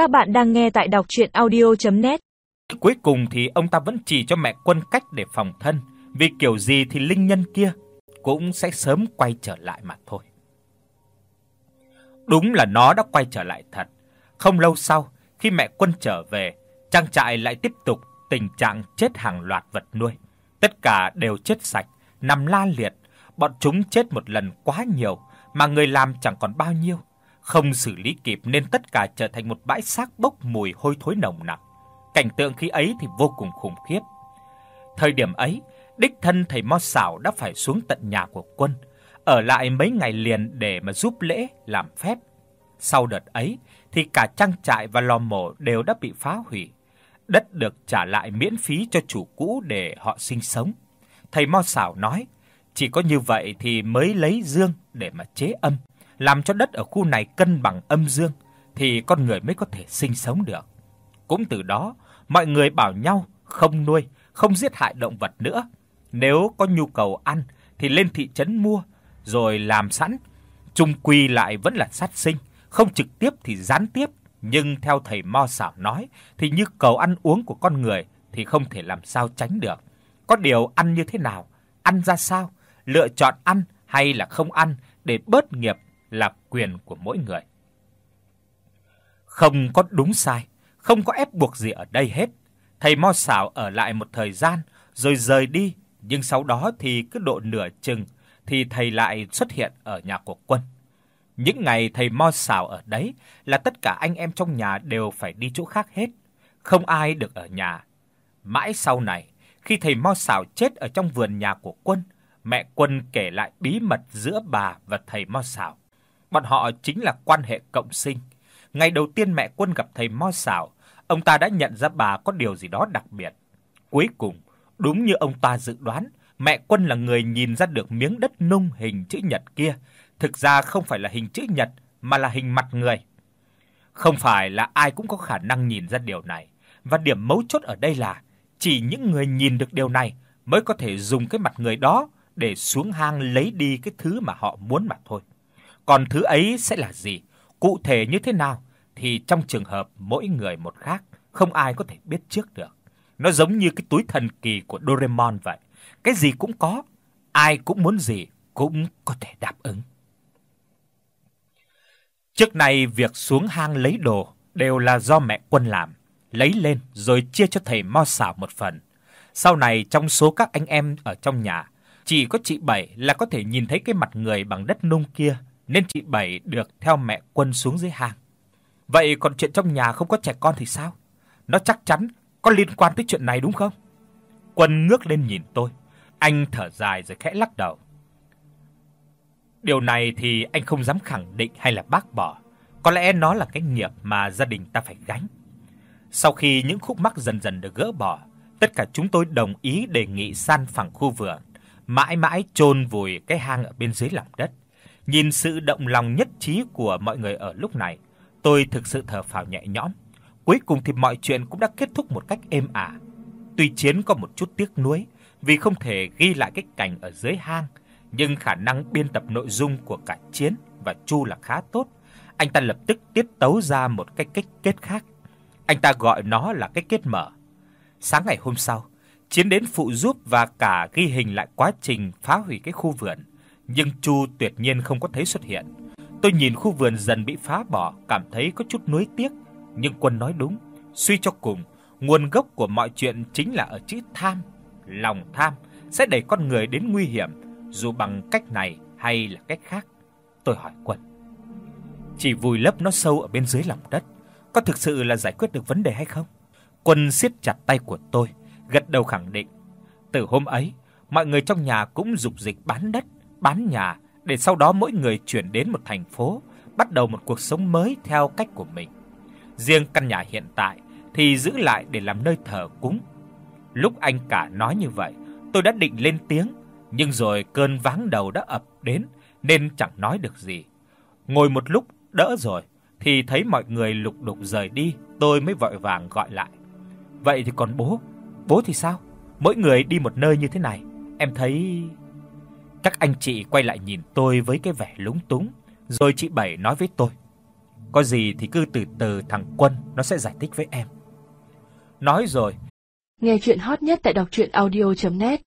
Các bạn đang nghe tại đọc audio net Cuối cùng thì ông ta vẫn chỉ cho mẹ Quân cách để phòng thân, vì kiểu gì thì linh nhân kia cũng sẽ sớm quay trở lại mà thôi. Đúng là nó đã quay trở lại thật. Không lâu sau, khi mẹ Quân trở về, trang trại lại tiếp tục tình trạng chết hàng loạt vật nuôi. Tất cả đều chết sạch, nằm la liệt, bọn chúng chết một lần quá nhiều mà người làm chẳng còn bao nhiêu, không xử lý kịp nên tất cả trở thành một bãi xác bốc mùi hôi thối nồng nặc. Cảnh tượng khi ấy thì vô cùng khủng khiếp. Thời điểm ấy, đích thân thầy Mo Sảo đã phải xuống tận nhà của Quân, ở lại mấy ngày liền để mà giúp lễ làm phép. Sau đợt ấy thì cả trang trại và lò mổ đều đã bị phá hủy. Đất được trả lại miễn phí cho chủ cũ để họ sinh sống. Thầy Mo Sảo nói, chỉ có như vậy thì mới lấy dương để mà chế âm, làm cho đất ở khu này cân bằng âm dương thì con người mới có thể sinh sống được. Cũng từ đó, mọi người bảo nhau không nuôi, không giết hại động vật nữa. Nếu có nhu cầu ăn thì lên thị trấn mua rồi làm sẵn. Chung quy lại vẫn là sát sinh, không trực tiếp thì gián tiếp, nhưng theo thầy Mo Sảo nói thì như cầu ăn uống của con người thì không thể làm sao tránh được. Có điều ăn như thế nào, ăn ra sao, lựa chọn ăn hay là không ăn để bớt nghiệp là quyền của mỗi người. Không có đúng sai, không có ép buộc gì ở đây hết. Thầy Mo Sảo ở lại một thời gian rồi rời đi, nhưng sau đó thì cứ độ nửa chừng thì thầy lại xuất hiện ở nhà của Quân. Những ngày thầy Mo Sảo ở đấy là tất cả anh em trong nhà đều phải đi chỗ khác hết, không ai được ở nhà. Mãi sau này, khi thầy Mo Sảo chết ở trong vườn nhà của Quân, mẹ Quân kể lại bí mật giữa bà và thầy Mo Sảo. Bọn họ chính là quan hệ cộng sinh. Ngày đầu tiên mẹ Quân gặp thầy Mo Sảo, ông ta đã nhận ra bà có điều gì đó đặc biệt. Cuối cùng, đúng như ông ta dự đoán, mẹ Quân là người nhìn ra được miếng đất nung hình chữ nhật kia, thực ra không phải là hình chữ nhật mà là hình mặt người. Không phải là ai cũng có khả năng nhìn ra điều này, và điểm mấu chốt ở đây là chỉ những người nhìn được điều này mới có thể dùng cái mặt người đó để xuống hang lấy đi cái thứ mà họ muốn mà thôi. Còn thứ ấy sẽ là gì, cụ thể như thế nào thì trong trường hợp mỗi người một khác, không ai có thể biết trước được. Nó giống như cái túi thần kỳ của Doraemon vậy, cái gì cũng có, ai cũng muốn gì cũng có thể đáp ứng. Trước này việc xuống hang lấy đồ đều là do mẹ Quân làm, lấy lên rồi chia cho thầy Mo xảo một phần. Sau này trong số các anh em ở trong nhà, chỉ có chị Bảy là có thể nhìn thấy cái mặt người bằng đất nung kia, nên chị Bảy được theo mẹ Quân xuống dưới hang. Vậy còn chuyện trong nhà không có trẻ con thì sao? Nó chắc chắn có liên quan tới chuyện này đúng không? Quân ngước lên nhìn tôi, anh thở dài rồi khẽ lắc đầu. Điều này thì anh không dám khẳng định hay là bác bỏ, có lẽ nó là cái nghiệp mà gia đình ta phải gánh. Sau khi những khúc mắc dần dần được gỡ bỏ, tất cả chúng tôi đồng ý đề nghị san phẳng khu vườn, mãi mãi chôn vùi cái hang ở bên dưới lòng đất. Nhìn sự động lòng nhất trí của mọi người ở lúc này, tôi thực sự thở phào nhẹ nhõm. Cuối cùng thì mọi chuyện cũng đã kết thúc một cách êm ả. Tuy Chiến có một chút tiếc nuối vì không thể ghi lại cái cảnh ở dưới hang, nhưng khả năng biên tập nội dung của cả Chiến và Chu là khá tốt. Anh ta lập tức tiết tấu ra một cái cách kết khác. Anh ta gọi nó là cái kết mở. Sáng ngày hôm sau, Chiến đến phụ giúp và cả ghi hình lại quá trình phá hủy cái khu vườn, nhưng Chu tuyệt nhiên không có thấy xuất hiện. Tôi nhìn khu vườn dần bị phá bỏ, cảm thấy có chút nuối tiếc, nhưng Quân nói đúng, suy cho cùng, nguồn gốc của mọi chuyện chính là ở chữ tham. Lòng tham sẽ đẩy con người đến nguy hiểm, dù bằng cách này hay là cách khác. Tôi hỏi Quân. Chỉ vùi lấp nó sâu ở bên dưới lòng đất, có thực sự là giải quyết được vấn đề hay không? Quân siết chặt tay của tôi, gật đầu khẳng định. Từ hôm ấy, mọi người trong nhà cũng dục dịch bán đất, bán nhà để sau đó mỗi người chuyển đến một thành phố, bắt đầu một cuộc sống mới theo cách của mình. Riêng căn nhà hiện tại thì giữ lại để làm nơi thờ cúng. Lúc anh cả nói như vậy, tôi đã định lên tiếng, nhưng rồi cơn váng đầu đã ập đến nên chẳng nói được gì. Ngồi một lúc đỡ rồi thì thấy mọi người lục đục rời đi, tôi mới vội vàng gọi lại. Vậy thì còn bố, bố thì sao? Mỗi người đi một nơi như thế này, em thấy các anh chị quay lại nhìn tôi với cái vẻ lúng túng, rồi chị Bảy nói với tôi: Có gì thì cứ từ từ thằng Quân nó sẽ giải thích với em. Nói rồi. Nghe truyện hot nhất tại doctruyenaudio.net